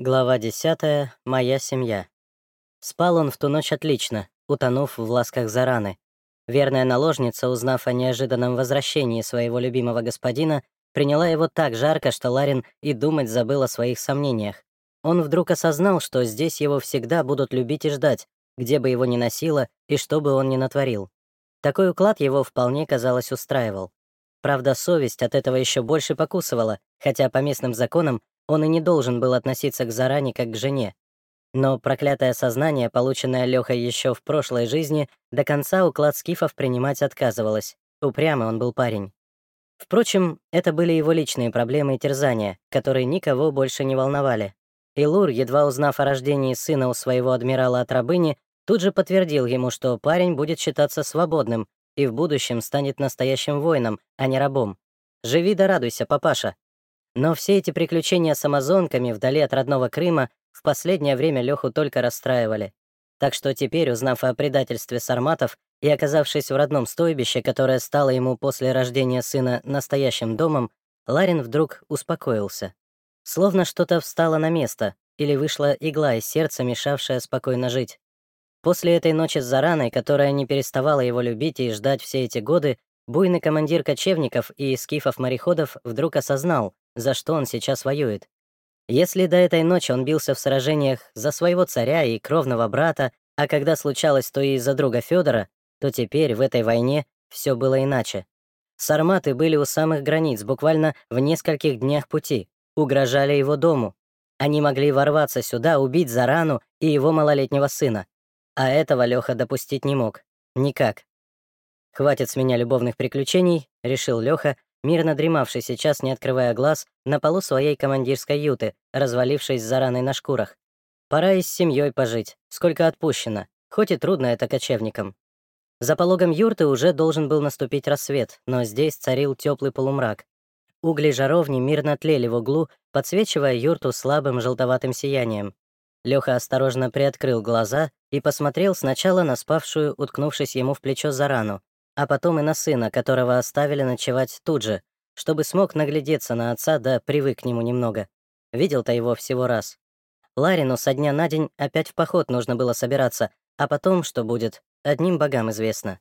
Глава 10. Моя семья. Спал он в ту ночь отлично, утонув в ласках Зараны. Верная наложница, узнав о неожиданном возвращении своего любимого господина, приняла его так жарко, что Ларин и думать забыл о своих сомнениях. Он вдруг осознал, что здесь его всегда будут любить и ждать, где бы его ни носило и что бы он ни натворил. Такой уклад его вполне, казалось, устраивал. Правда, совесть от этого еще больше покусывала, хотя по местным законам он и не должен был относиться к Заране как к жене. Но проклятое сознание, полученное Лехой еще в прошлой жизни, до конца уклад скифов принимать отказывалось. Упрямый он был парень. Впрочем, это были его личные проблемы и терзания, которые никого больше не волновали. Илур, едва узнав о рождении сына у своего адмирала от рабыни, тут же подтвердил ему, что парень будет считаться свободным и в будущем станет настоящим воином, а не рабом. «Живи да радуйся, папаша», но все эти приключения с амазонками вдали от родного Крыма в последнее время Леху только расстраивали. Так что теперь, узнав о предательстве сарматов и оказавшись в родном стойбище, которое стало ему после рождения сына настоящим домом, Ларин вдруг успокоился. Словно что-то встало на место, или вышла игла из сердца, мешавшая спокойно жить. После этой ночи с Зараной, которая не переставала его любить и ждать все эти годы, буйный командир кочевников и скифов-мореходов вдруг осознал, за что он сейчас воюет. Если до этой ночи он бился в сражениях за своего царя и кровного брата, а когда случалось, то и за друга Федора, то теперь в этой войне все было иначе. Сарматы были у самых границ, буквально в нескольких днях пути, угрожали его дому. Они могли ворваться сюда, убить Зарану и его малолетнего сына. А этого Леха допустить не мог. Никак. «Хватит с меня любовных приключений», — решил Леха, мирно дремавший сейчас, не открывая глаз, на полу своей командирской юты, развалившись за раной на шкурах. Пора и с семьей пожить, сколько отпущено, хоть и трудно это кочевникам. За пологом юрты уже должен был наступить рассвет, но здесь царил теплый полумрак. Угли жаровни мирно тлели в углу, подсвечивая юрту слабым желтоватым сиянием. Леха осторожно приоткрыл глаза и посмотрел сначала на спавшую, уткнувшись ему в плечо Зарану, а потом и на сына, которого оставили ночевать тут же, чтобы смог наглядеться на отца да привык к нему немного. Видел-то его всего раз. Ларину со дня на день опять в поход нужно было собираться, а потом, что будет, одним богам известно.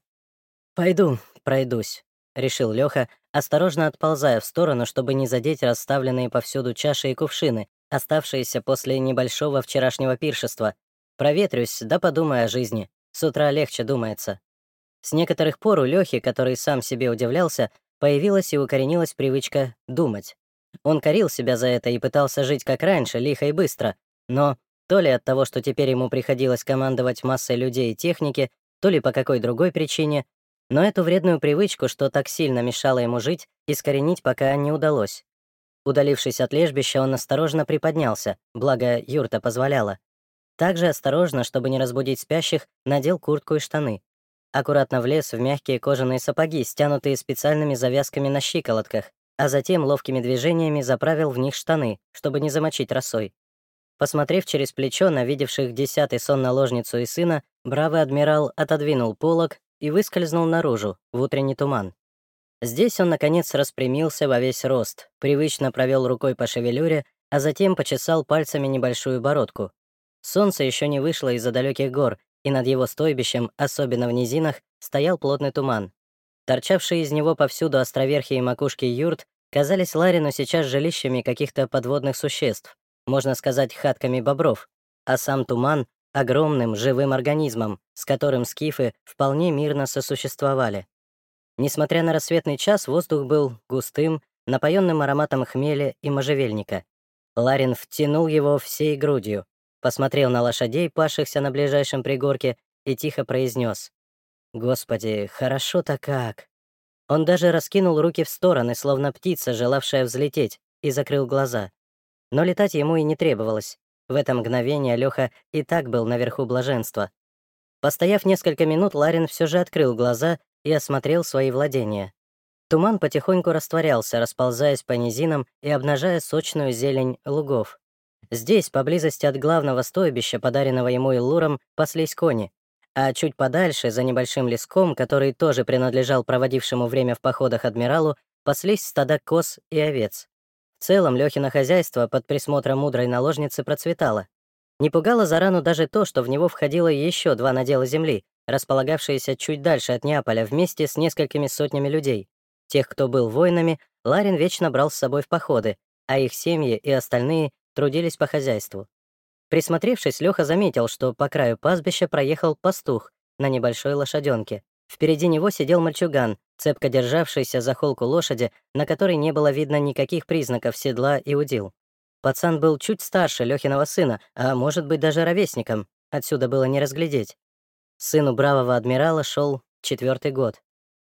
«Пойду, пройдусь», — решил Леха, осторожно отползая в сторону, чтобы не задеть расставленные повсюду чаши и кувшины, оставшиеся после небольшого вчерашнего пиршества. Проветрюсь, да подумай о жизни. С утра легче думается. С некоторых пор у Лёхи, который сам себе удивлялся, появилась и укоренилась привычка думать. Он корил себя за это и пытался жить как раньше, лихо и быстро, но то ли от того, что теперь ему приходилось командовать массой людей и техники, то ли по какой другой причине, но эту вредную привычку, что так сильно мешало ему жить, искоренить пока не удалось. Удалившись от лежбища, он осторожно приподнялся, благо юрта позволяла. Также осторожно, чтобы не разбудить спящих, надел куртку и штаны аккуратно влез в мягкие кожаные сапоги, стянутые специальными завязками на щиколотках, а затем ловкими движениями заправил в них штаны, чтобы не замочить росой. Посмотрев через плечо на видевших десятый сон наложницу и сына, бравый адмирал отодвинул полог и выскользнул наружу, в утренний туман. Здесь он, наконец, распрямился во весь рост, привычно провел рукой по шевелюре, а затем почесал пальцами небольшую бородку. Солнце еще не вышло из-за далеких гор, и над его стойбищем, особенно в низинах, стоял плотный туман. Торчавшие из него повсюду островерхи и макушки юрт казались Ларину сейчас жилищами каких-то подводных существ, можно сказать, хатками бобров, а сам туман — огромным живым организмом, с которым скифы вполне мирно сосуществовали. Несмотря на рассветный час, воздух был густым, напоенным ароматом хмеля и можжевельника. Ларин втянул его всей грудью, посмотрел на лошадей, пашихся на ближайшем пригорке, и тихо произнес: «Господи, хорошо-то как!» Он даже раскинул руки в стороны, словно птица, желавшая взлететь, и закрыл глаза. Но летать ему и не требовалось. В это мгновение Леха и так был наверху блаженства. Постояв несколько минут, Ларин все же открыл глаза и осмотрел свои владения. Туман потихоньку растворялся, расползаясь по низинам и обнажая сочную зелень лугов. Здесь, поблизости от главного стойбища, подаренного ему Иллуром, паслись кони, а чуть подальше, за небольшим леском, который тоже принадлежал проводившему время в походах адмиралу, паслись стада коз и овец. В целом, Лёхино хозяйство под присмотром мудрой наложницы процветало. Не пугало Зарану даже то, что в него входило еще два надела земли, располагавшиеся чуть дальше от Неаполя вместе с несколькими сотнями людей. Тех, кто был воинами, Ларин вечно брал с собой в походы, а их семьи и остальные трудились по хозяйству. Присмотревшись, Леха заметил, что по краю пастбища проехал пастух на небольшой лошаденке. Впереди него сидел мальчуган, цепко державшийся за холку лошади, на которой не было видно никаких признаков седла и удил. Пацан был чуть старше Лёхиного сына, а может быть даже ровесником, отсюда было не разглядеть. Сыну бравого адмирала шел четвертый год.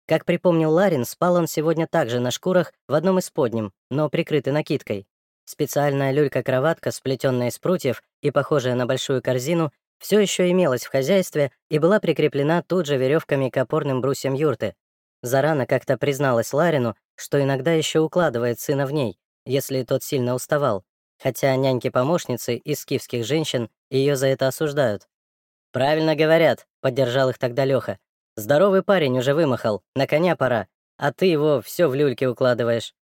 Как припомнил Ларин, спал он сегодня также на шкурах в одном из подним, но прикрытый накидкой. Специальная люлька-кроватка, сплетенная из прутьев и похожая на большую корзину, все еще имелась в хозяйстве и была прикреплена тут же веревками к опорным брусьям юрты. Зарана как-то призналась Ларину, что иногда еще укладывает сына в ней, если тот сильно уставал, хотя няньки-помощницы из скифских женщин ее за это осуждают. «Правильно говорят», — поддержал их тогда Леха. «Здоровый парень уже вымахал, на коня пора, а ты его все в люльке укладываешь».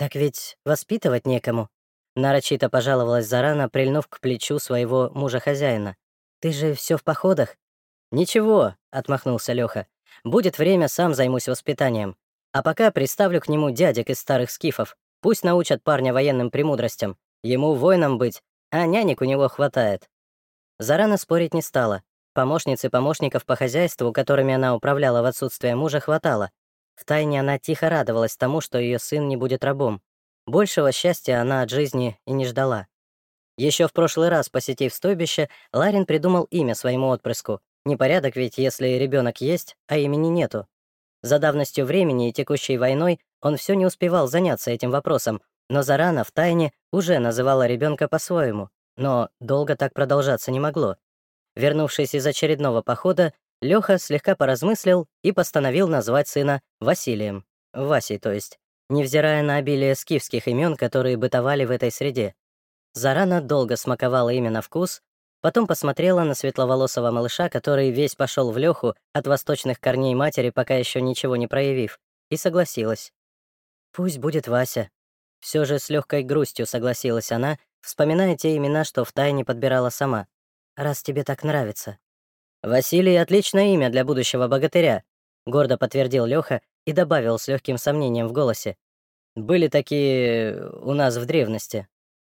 «Так ведь воспитывать некому», — нарочито пожаловалась Зарана, прильнув к плечу своего мужа-хозяина. «Ты же все в походах?» «Ничего», — отмахнулся Леха. «Будет время, сам займусь воспитанием. А пока приставлю к нему дядек из старых скифов. Пусть научат парня военным премудростям. Ему воином быть, а нянек у него хватает». Зарана спорить не стала. Помощниц и помощников по хозяйству, которыми она управляла в отсутствие мужа, хватало. Втайне она тихо радовалась тому, что ее сын не будет рабом. Большего счастья она от жизни и не ждала. Еще в прошлый раз, посетив стойбище, Ларин придумал имя своему отпрыску. Непорядок ведь, если ребенок есть, а имени нету. За давностью времени и текущей войной он все не успевал заняться этим вопросом, но Зарана в тайне уже называла ребенка по-своему. Но долго так продолжаться не могло. Вернувшись из очередного похода, Леха слегка поразмыслил и постановил назвать сына Василием. Васей, то есть, невзирая на обилие скифских имен, которые бытовали в этой среде. Зарана долго смаковала имя на вкус, потом посмотрела на светловолосого малыша, который весь пошел в Леху от восточных корней матери, пока еще ничего не проявив, и согласилась. «Пусть будет Вася». Все же с легкой грустью согласилась она, вспоминая те имена, что втайне подбирала сама. «Раз тебе так нравится». «Василий — отличное имя для будущего богатыря», — гордо подтвердил Лёха и добавил с легким сомнением в голосе. «Были такие у нас в древности».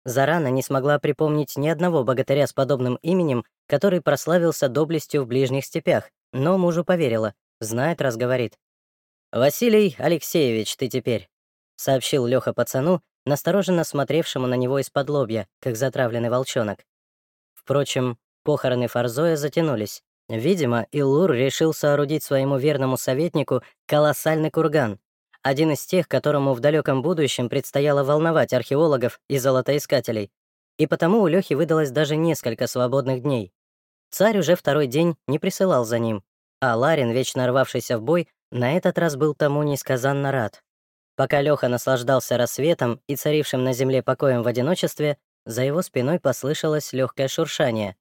Зарана не смогла припомнить ни одного богатыря с подобным именем, который прославился доблестью в ближних степях, но мужу поверила, знает, раз говорит. «Василий Алексеевич, ты теперь», — сообщил Лёха пацану, настороженно смотревшему на него из-под лобья, как затравленный волчонок. Впрочем, похороны Фарзоя затянулись. Видимо, Илур решил соорудить своему верному советнику колоссальный курган, один из тех, которому в далеком будущем предстояло волновать археологов и золотоискателей. И потому у Лёхи выдалось даже несколько свободных дней. Царь уже второй день не присылал за ним, а Ларин, вечно рвавшийся в бой, на этот раз был тому несказанно рад. Пока Лёха наслаждался рассветом и царившим на земле покоем в одиночестве, за его спиной послышалось легкое шуршание.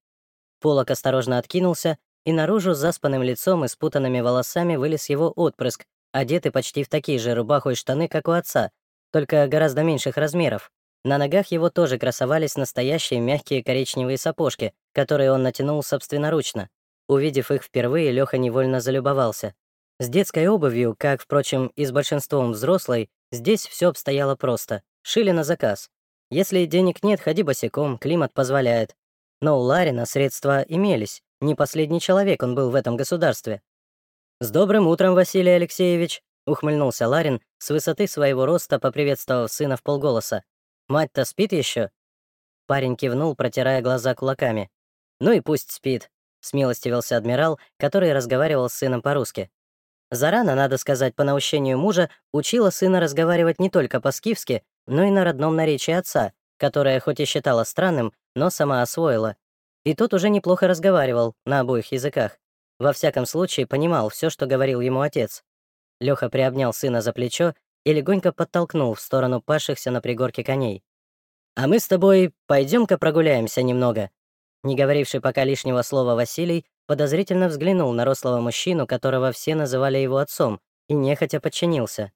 Полок осторожно откинулся, и наружу с заспанным лицом и спутанными волосами вылез его отпрыск, одетый почти в такие же рубаху и штаны, как у отца, только гораздо меньших размеров. На ногах его тоже красовались настоящие мягкие коричневые сапожки, которые он натянул собственноручно. Увидев их впервые, Лёха невольно залюбовался. С детской обувью, как, впрочем, и с большинством взрослой, здесь все обстояло просто. Шили на заказ. Если денег нет, ходи босиком, климат позволяет. Но у Ларина средства имелись. Не последний человек он был в этом государстве. «С добрым утром, Василий Алексеевич!» — ухмыльнулся Ларин, с высоты своего роста поприветствовав сына в полголоса. «Мать-то спит еще? Парень кивнул, протирая глаза кулаками. «Ну и пусть спит», — смилостивился адмирал, который разговаривал с сыном по-русски. Зарана, надо сказать, по наущению мужа, учила сына разговаривать не только по-скифски, но и на родном наречии отца, которое хоть и считала странным, но сама освоила. И тот уже неплохо разговаривал на обоих языках. Во всяком случае, понимал все, что говорил ему отец. Леха приобнял сына за плечо и легонько подтолкнул в сторону пашихся на пригорке коней. «А мы с тобой пойдем-ка прогуляемся немного». Не говоривший пока лишнего слова Василий подозрительно взглянул на рослого мужчину, которого все называли его отцом, и нехотя подчинился.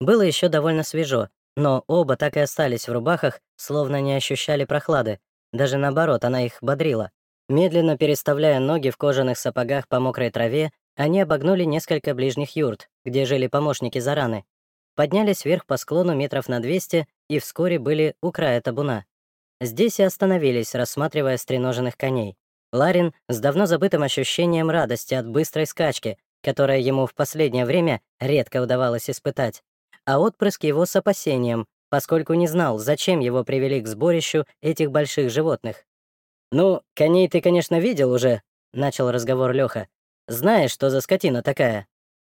Было еще довольно свежо, но оба так и остались в рубахах, словно не ощущали прохлады. Даже наоборот, она их бодрила. Медленно переставляя ноги в кожаных сапогах по мокрой траве, они обогнули несколько ближних юрт, где жили помощники Зараны. Поднялись вверх по склону метров на 200 и вскоре были у края табуна. Здесь и остановились, рассматривая стреноженных коней. Ларин с давно забытым ощущением радости от быстрой скачки, которая ему в последнее время редко удавалось испытать, а отпрыск его с опасением, поскольку не знал, зачем его привели к сборищу этих больших животных. «Ну, коней ты, конечно, видел уже», — начал разговор Лёха. «Знаешь, что за скотина такая?»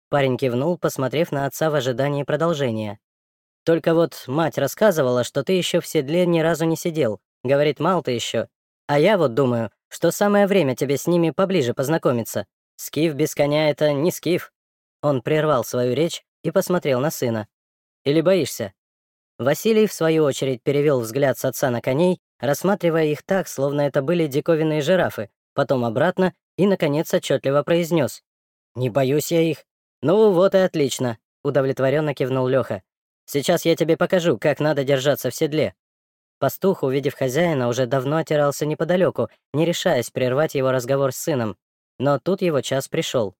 Парень кивнул, посмотрев на отца в ожидании продолжения. «Только вот мать рассказывала, что ты еще в седле ни разу не сидел. Говорит, мал ты еще. А я вот думаю, что самое время тебе с ними поближе познакомиться. Скиф без коня — это не скиф». Он прервал свою речь и посмотрел на сына. «Или боишься?» Василий, в свою очередь, перевел взгляд с отца на коней, рассматривая их так, словно это были диковинные жирафы, потом обратно и, наконец, отчетливо произнес: «Не боюсь я их». «Ну вот и отлично», — удовлетворенно кивнул Леха. «Сейчас я тебе покажу, как надо держаться в седле». Пастух, увидев хозяина, уже давно отирался неподалеку, не решаясь прервать его разговор с сыном. Но тут его час пришел.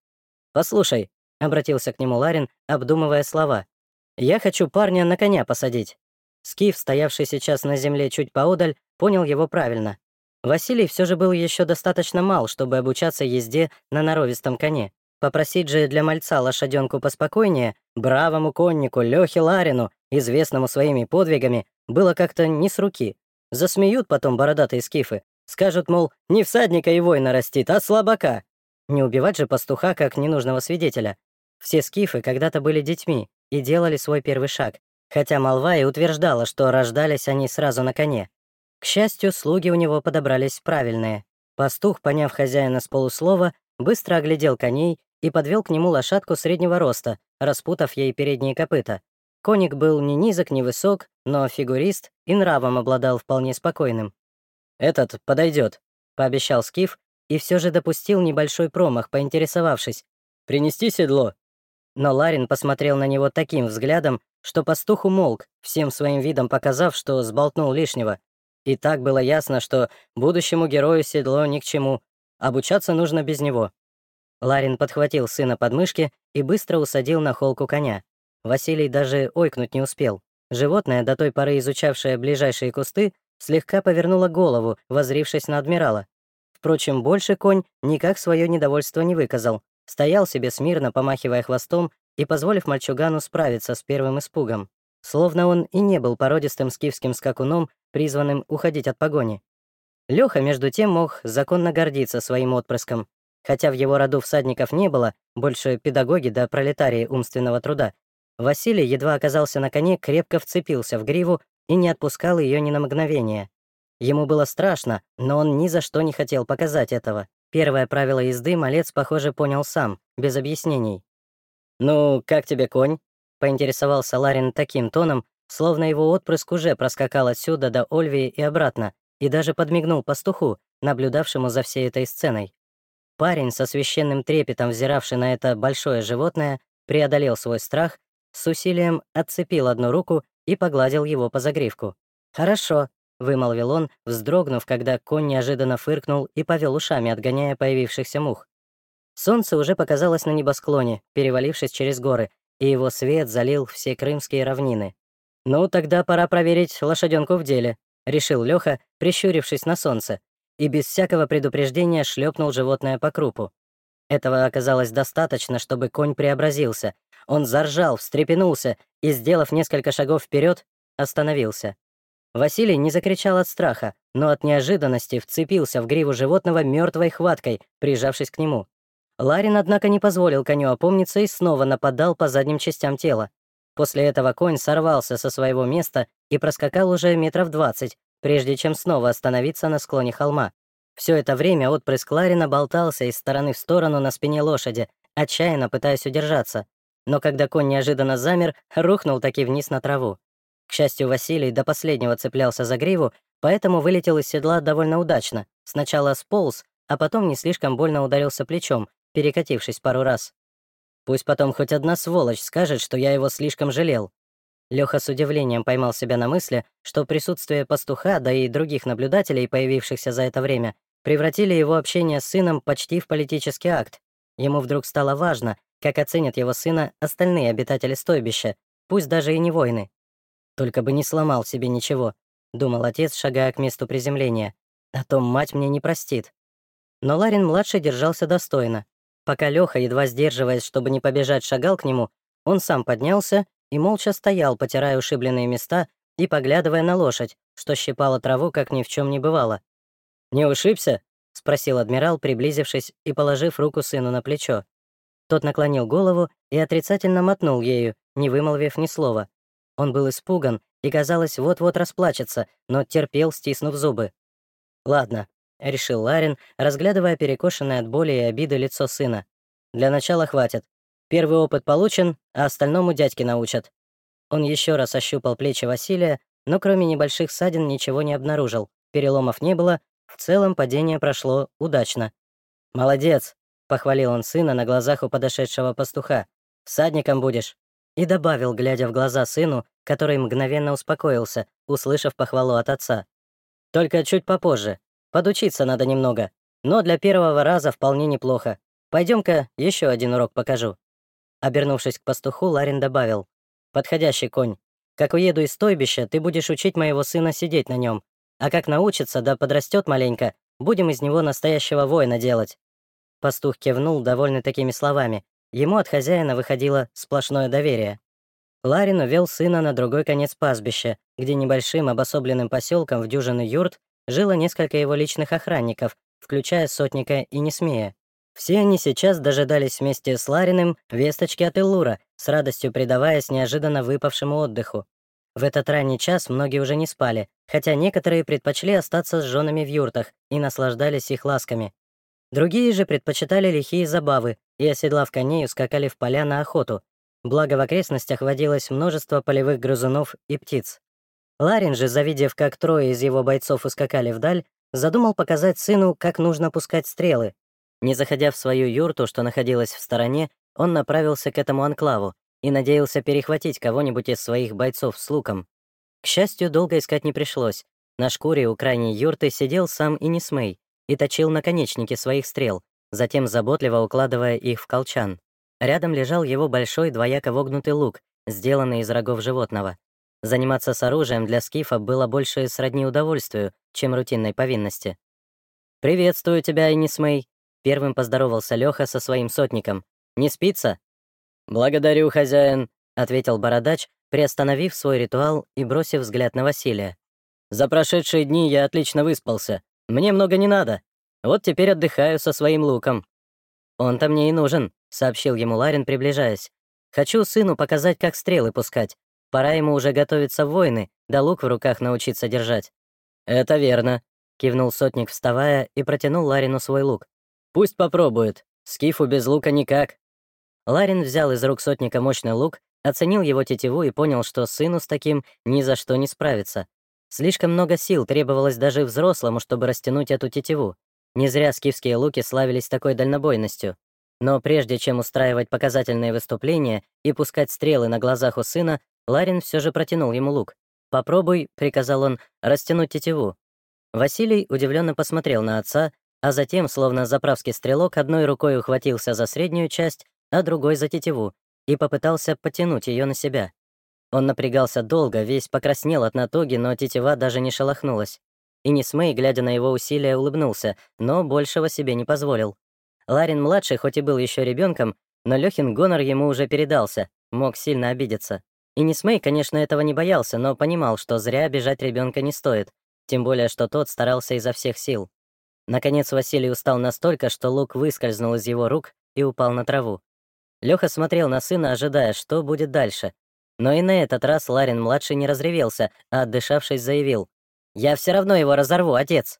«Послушай», — обратился к нему Ларин, обдумывая слова, «я хочу парня на коня посадить». Скиф, стоявший сейчас на земле чуть поодаль, понял его правильно. Василий все же был еще достаточно мал, чтобы обучаться езде на норовистом коне. Попросить же для мальца лошаденку поспокойнее, бравому коннику Лехе Ларину, известному своими подвигами, было как-то не с руки. Засмеют потом бородатые скифы, скажут, мол, не всадника и воина растит, а слабака. Не убивать же пастуха как ненужного свидетеля. Все скифы когда-то были детьми и делали свой первый шаг, хотя молва и утверждала, что рождались они сразу на коне. К счастью, слуги у него подобрались правильные. Пастух, поняв хозяина с полуслова, быстро оглядел коней и подвел к нему лошадку среднего роста, распутав ей передние копыта. Коник был ни низок, ни высок, но фигурист и нравом обладал вполне спокойным. «Этот подойдет, пообещал Скиф, и все же допустил небольшой промах, поинтересовавшись. «Принести седло?» Но Ларин посмотрел на него таким взглядом, что пастух умолк, всем своим видом показав, что сболтнул лишнего. И так было ясно, что будущему герою седло ни к чему, обучаться нужно без него. Ларин подхватил сына под мышки и быстро усадил на холку коня. Василий даже ойкнуть не успел. Животное, до той поры изучавшее ближайшие кусты, слегка повернуло голову, возрившись на адмирала. Впрочем, больше конь никак свое недовольство не выказал. Стоял себе смирно, помахивая хвостом и позволив мальчугану справиться с первым испугом. Словно он и не был породистым скифским скакуном, призванным уходить от погони. Леха, между тем, мог законно гордиться своим отпрыском. Хотя в его роду всадников не было, больше педагоги да пролетарии умственного труда, Василий едва оказался на коне, крепко вцепился в гриву и не отпускал ее ни на мгновение. Ему было страшно, но он ни за что не хотел показать этого. Первое правило езды малец, похоже, понял сам, без объяснений. «Ну, как тебе конь?» — поинтересовался Ларин таким тоном, словно его отпрыск уже проскакал отсюда до Ольвии и обратно, и даже подмигнул пастуху, наблюдавшему за всей этой сценой. Парень, со священным трепетом взиравший на это большое животное, преодолел свой страх, с усилием отцепил одну руку и погладил его по загривку. «Хорошо», — вымолвил он, вздрогнув, когда конь неожиданно фыркнул и повел ушами, отгоняя появившихся мух. Солнце уже показалось на небосклоне, перевалившись через горы, и его свет залил все крымские равнины. «Ну, тогда пора проверить лошаденку в деле», — решил Леха, прищурившись на солнце, и без всякого предупреждения шлепнул животное по крупу. Этого оказалось достаточно, чтобы конь преобразился. Он заржал, встрепенулся и, сделав несколько шагов вперед, остановился. Василий не закричал от страха, но от неожиданности вцепился в гриву животного мертвой хваткой, прижавшись к нему. Ларин, однако, не позволил коню опомниться и снова нападал по задним частям тела. После этого конь сорвался со своего места и проскакал уже метров двадцать, прежде чем снова остановиться на склоне холма. Все это время отпрыск Ларина болтался из стороны в сторону на спине лошади, отчаянно пытаясь удержаться. Но когда конь неожиданно замер, рухнул таки вниз на траву. К счастью, Василий до последнего цеплялся за гриву, поэтому вылетел из седла довольно удачно. Сначала сполз, а потом не слишком больно ударился плечом, перекатившись пару раз. Пусть потом хоть одна сволочь скажет, что я его слишком жалел. Леха с удивлением поймал себя на мысли, что присутствие пастуха, да и других наблюдателей, появившихся за это время, превратили его общение с сыном почти в политический акт. Ему вдруг стало важно, как оценят его сына остальные обитатели стойбища, пусть даже и не воины. «Только бы не сломал себе ничего», — думал отец, шагая к месту приземления. «А то мать мне не простит». Но Ларин-младший держался достойно. Пока Леха, едва сдерживаясь, чтобы не побежать, шагал к нему, он сам поднялся и молча стоял, потирая ушибленные места и поглядывая на лошадь, что щипала траву, как ни в чем не бывало. «Не ушибся?» — спросил адмирал, приблизившись и положив руку сыну на плечо. Тот наклонил голову и отрицательно мотнул ею, не вымолвив ни слова. Он был испуган и, казалось, вот-вот расплачется, но терпел, стиснув зубы. «Ладно», — решил Ларин, разглядывая перекошенное от боли и обиды лицо сына. «Для начала хватит. Первый опыт получен, а остальному дядьки научат». Он еще раз ощупал плечи Василия, но кроме небольших ссадин ничего не обнаружил. Переломов не было, в целом падение прошло удачно. «Молодец!» — похвалил он сына на глазах у подошедшего пастуха. «Всадником будешь!» И добавил, глядя в глаза сыну, который мгновенно успокоился, услышав похвалу от отца. «Только чуть попозже. Подучиться надо немного. Но для первого раза вполне неплохо. Пойдем-ка еще один урок покажу». Обернувшись к пастуху, Ларин добавил. «Подходящий конь. Как уеду из стойбища, ты будешь учить моего сына сидеть на нем. А как научится, да подрастет маленько, будем из него настоящего воина делать». Пастух кивнул, довольный такими словами. Ему от хозяина выходило сплошное доверие. Ларин увел сына на другой конец пастбища, где небольшим обособленным поселком в дюжины юрт жило несколько его личных охранников, включая сотника и Несмея. Все они сейчас дожидались вместе с Лариным весточки от Иллура, с радостью предаваясь неожиданно выпавшему отдыху. В этот ранний час многие уже не спали, хотя некоторые предпочли остаться с женами в юртах и наслаждались их ласками. Другие же предпочитали лихие забавы и, оседлав коней, ускакали в поля на охоту. Благо в окрестностях водилось множество полевых грызунов и птиц. Ларин же, завидев, как трое из его бойцов ускакали вдаль, задумал показать сыну, как нужно пускать стрелы, не заходя в свою юрту, что находилась в стороне, он направился к этому анклаву и надеялся перехватить кого-нибудь из своих бойцов с луком. К счастью, долго искать не пришлось. На шкуре у крайней юрты сидел сам Инисмей и точил наконечники своих стрел, затем заботливо укладывая их в колчан. Рядом лежал его большой двояко вогнутый лук, сделанный из рогов животного. Заниматься с оружием для скифа было больше сродни удовольствию, чем рутинной повинности. «Приветствую тебя, Инисмей», Первым поздоровался Леха со своим сотником. «Не спится?» «Благодарю, хозяин», — ответил бородач, приостановив свой ритуал и бросив взгляд на Василия. «За прошедшие дни я отлично выспался. Мне много не надо. Вот теперь отдыхаю со своим луком». «Он-то мне и нужен», — сообщил ему Ларин, приближаясь. «Хочу сыну показать, как стрелы пускать. Пора ему уже готовиться в войны, да лук в руках научиться держать». «Это верно», — кивнул сотник, вставая, и протянул Ларину свой лук. Пусть попробует. Скифу без лука никак. Ларин взял из рук сотника мощный лук, оценил его тетиву и понял, что сыну с таким ни за что не справится. Слишком много сил требовалось даже взрослому, чтобы растянуть эту тетиву. Не зря скифские луки славились такой дальнобойностью. Но прежде чем устраивать показательные выступления и пускать стрелы на глазах у сына, Ларин все же протянул ему лук. «Попробуй», — приказал он, — «растянуть тетиву». Василий удивленно посмотрел на отца, а затем, словно заправский стрелок, одной рукой ухватился за среднюю часть, а другой за тетиву, и попытался потянуть ее на себя. Он напрягался долго, весь покраснел от натуги, но тетива даже не шелохнулась. И Несмей, глядя на его усилия, улыбнулся, но большего себе не позволил. Ларин-младший, хоть и был еще ребенком, но Лехин гонор ему уже передался, мог сильно обидеться. И Несмей, конечно, этого не боялся, но понимал, что зря обижать ребенка не стоит, тем более, что тот старался изо всех сил. Наконец Василий устал настолько, что лук выскользнул из его рук и упал на траву. Леха смотрел на сына, ожидая, что будет дальше. Но и на этот раз Ларин-младший не разревелся, а, отдышавшись, заявил. «Я все равно его разорву, отец!»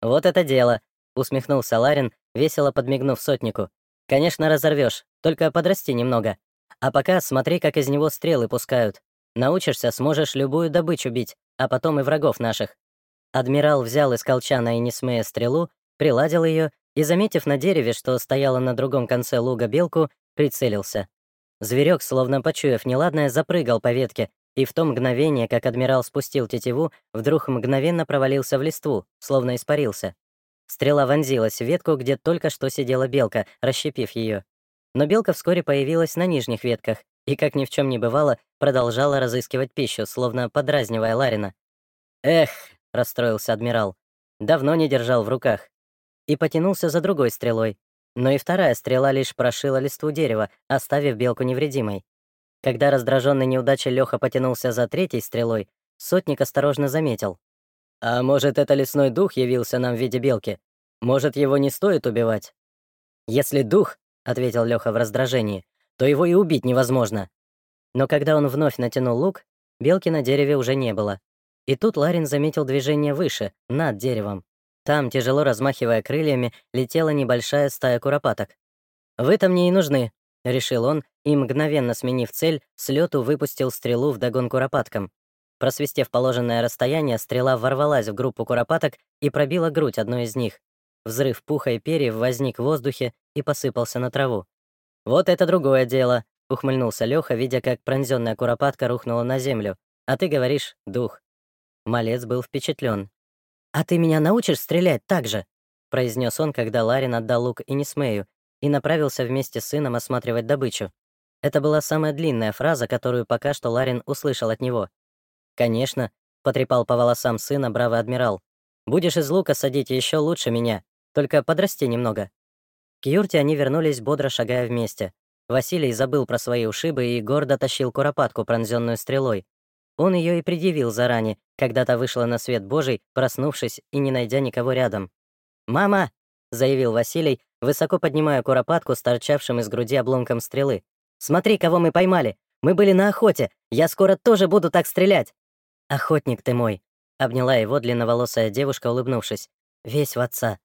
«Вот это дело!» — усмехнулся Ларин, весело подмигнув сотнику. «Конечно, разорвешь, только подрасти немного. А пока смотри, как из него стрелы пускают. Научишься, сможешь любую добычу бить, а потом и врагов наших. Адмирал взял из колчана и Несмея стрелу, приладил ее и, заметив на дереве, что стояла на другом конце луга белку, прицелился. Зверек, словно почуяв неладное, запрыгал по ветке, И в то мгновение, как адмирал спустил тетиву, вдруг мгновенно провалился в листву, словно испарился. Стрела вонзилась в ветку, где только что сидела белка, расщепив ее. Но белка вскоре появилась на нижних ветках и, как ни в чем не бывало, продолжала разыскивать пищу, словно подразнивая Ларина. «Эх!» — расстроился адмирал. Давно не держал в руках. И потянулся за другой стрелой. Но и вторая стрела лишь прошила листву дерева, оставив белку невредимой. Когда раздраженный неудачей Леха потянулся за третьей стрелой, сотник осторожно заметил. «А может, это лесной дух явился нам в виде белки? Может, его не стоит убивать?» «Если дух», — ответил Леха в раздражении, «то его и убить невозможно». Но когда он вновь натянул лук, белки на дереве уже не было. И тут Ларин заметил движение выше, над деревом. Там, тяжело размахивая крыльями, летела небольшая стая куропаток. «Вы-то мне и нужны», — решил он, и, мгновенно сменив цель, с лету выпустил стрелу в догон куропаткам. Просвистев положенное расстояние, стрела ворвалась в группу куропаток и пробила грудь одной из них. Взрыв пуха и перьев возник в воздухе и посыпался на траву. «Вот это другое дело», — ухмыльнулся Леха, видя, как пронзенная куропатка рухнула на землю. «А ты говоришь, дух». Малец был впечатлен. «А ты меня научишь стрелять так же?» — произнес он, когда Ларин отдал лук и Несмею, и направился вместе с сыном осматривать добычу. Это была самая длинная фраза, которую пока что Ларин услышал от него. «Конечно», — потрепал по волосам сына бравый адмирал. «Будешь из лука садить еще лучше меня, только подрасти немного». К юрте они вернулись, бодро шагая вместе. Василий забыл про свои ушибы и гордо тащил куропатку, пронзенную стрелой. Он ее и предъявил заранее, когда та вышла на свет Божий, проснувшись и не найдя никого рядом. «Мама!» — заявил Василий, высоко поднимая куропатку с торчавшим из груди обломком стрелы. «Смотри, кого мы поймали! Мы были на охоте! Я скоро тоже буду так стрелять!» «Охотник ты мой!» — обняла его длинноволосая девушка, улыбнувшись. «Весь в отца».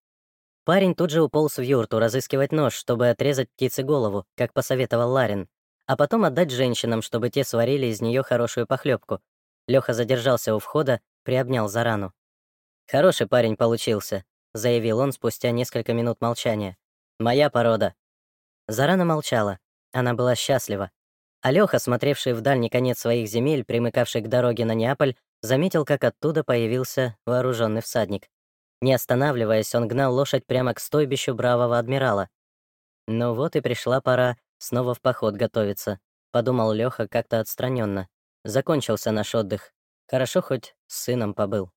Парень тут же уполз в юрту разыскивать нож, чтобы отрезать птице голову, как посоветовал Ларин, а потом отдать женщинам, чтобы те сварили из нее хорошую похлебку. Леха задержался у входа, приобнял за рану. «Хороший парень получился», — заявил он спустя несколько минут молчания. «Моя порода». Зарана молчала. Она была счастлива. Алёха, смотревший в дальний конец своих земель, примыкавший к дороге на Неаполь, заметил, как оттуда появился вооруженный всадник. Не останавливаясь, он гнал лошадь прямо к стойбищу бравого адмирала. «Ну вот и пришла пора снова в поход готовиться», — подумал Лёха как-то отстраненно. Закончился наш отдых. Хорошо хоть с сыном побыл.